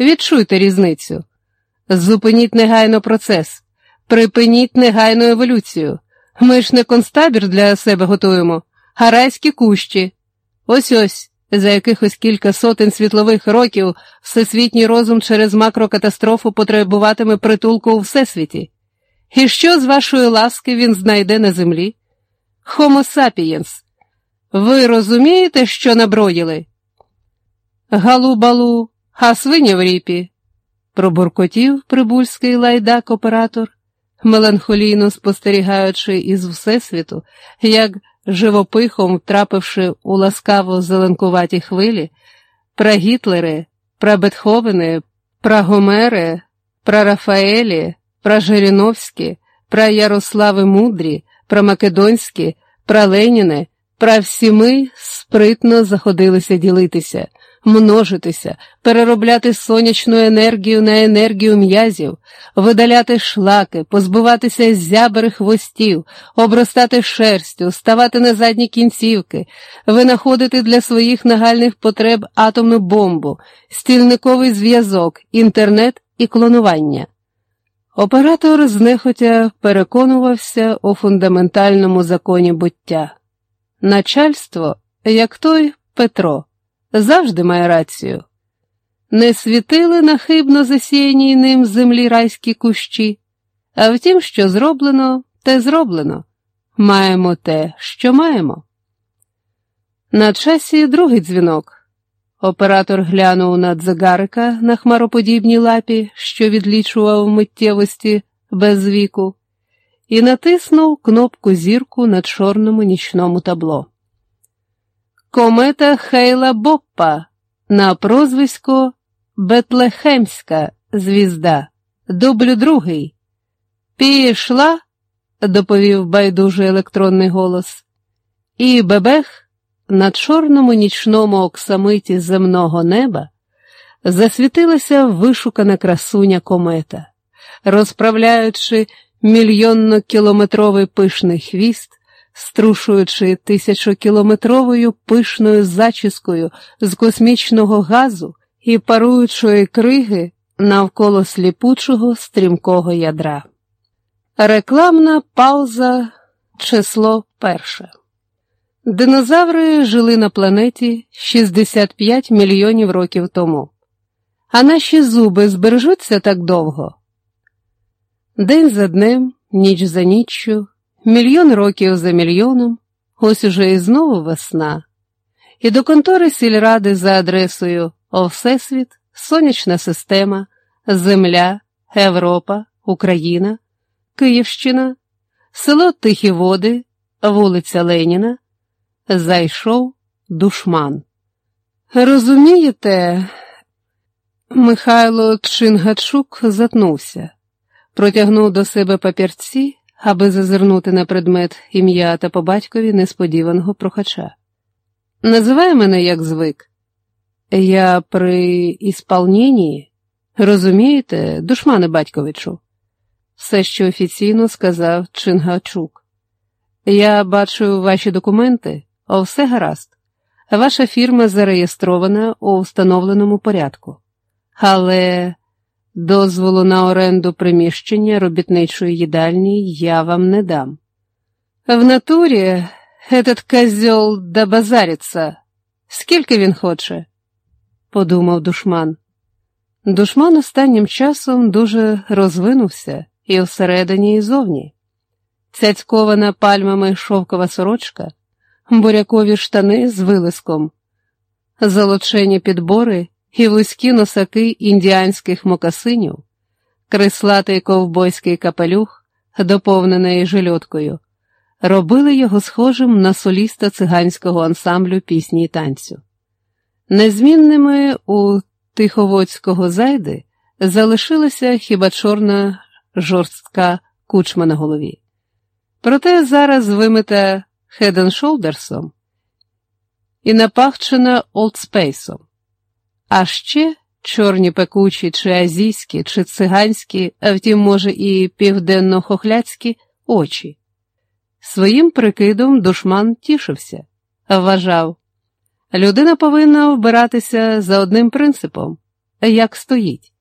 Відчуйте різницю. Зупиніть негайно процес, припиніть негайну еволюцію. Ми ж не констабір для себе готуємо, а райські кущі. Ось ось, за якихось кілька сотень світлових років всесвітній розум через макрокатастрофу потребуватиме притулку у всесвіті. І що з вашої ласки він знайде на землі? Homo sapiens. Ви розумієте, що наброїли? Галу-балу, а свиня в ріпі, пробуркотів прибульський лайдак оператор, меланхолійно спостерігаючи із Всесвіту, як живопихом втрапивши у ласкаво зеленкуваті хвилі, про Гітлери, про Бетховени, про Гомери, про Рафаелі, про Жириновські, про Ярослави Мудрі, про Македонські, про Леніни, про всі ми спритно заходилися ділитися множитися, переробляти сонячну енергію на енергію м'язів, видаляти шлаки, позбуватися зябери хвостів, обростати шерстю, ставати на задні кінцівки, винаходити для своїх нагальних потреб атомну бомбу, стільниковий зв'язок, інтернет і клонування. Оператор знехотя переконувався у фундаментальному законі буття. Начальство, як той Петро завжди має рацію. Не світили на хибно засіяній ним землі райські кущі, а втім, що зроблено, те зроблено. Маємо те, що маємо. На часі другий дзвінок. Оператор глянув на дзигарика на хмароподібній лапі, що відлічував миттєвості без віку, і натиснув кнопку зірку на чорному нічному табло. Комета Хейла Боппа на прозвисько Бетлехемська звізда, дублю другий. Пішла, доповів байдужий електронний голос, і бебех на чорному нічному оксамиті земного неба засвітилася вишукана красуня комета, розправляючи мільйонно-кілометровий пишний хвіст струшуючи тисячокілометровою пишною зачіскою з космічного газу і паруючої криги навколо сліпучого стрімкого ядра. Рекламна пауза число перше. Динозаври жили на планеті 65 мільйонів років тому, а наші зуби збережуться так довго. День за днем, ніч за ніччю, Мільйон років за мільйоном, ось уже і знову весна, і до контори сільради за адресою О Всесвіт, Сонячна система, Земля, Європа, Україна, Київщина, село Тихі Води, вулиця Леніна, зайшов душман. Розумієте, Михайло Чингачук затнувся, протягнув до себе папірці аби зазирнути на предмет ім'я та по батькові несподіваного прохача. Називай мене як звик. Я при ісполненні, розумієте, душмане батьковичу, все, що офіційно сказав Чингачук. Я бачу ваші документи, о все гаразд. Ваша фірма зареєстрована у встановленому порядку. Але Дозволу на оренду приміщення робітничої їдальні я вам не дам. В натурі этот козьол добазариться. Скільки він хоче? подумав душман. Душман останнім часом дуже розвинувся і всередині, і зовні. Цяцькована пальмами шовкова сорочка, бурякові штани з вилиском, золочені підбори і вузькі носаки індіанських мокасинів, крислатий ковбойський капелюх, доповнений жильоткою, робили його схожим на соліста циганського ансамблю пісні й танцю. Незмінними у Тиховодського зайди залишилася хіба чорна жорстка кучма на голові. Проте зараз вимита хеденшолдерсом і напахчена олдспейсом. А ще чорні пекучі, чи азійські, чи циганські, а втім, може, і південно-хохляцькі очі. Своїм прикидом душман тішився, вважав, людина повинна вбиратися за одним принципом як стоїть.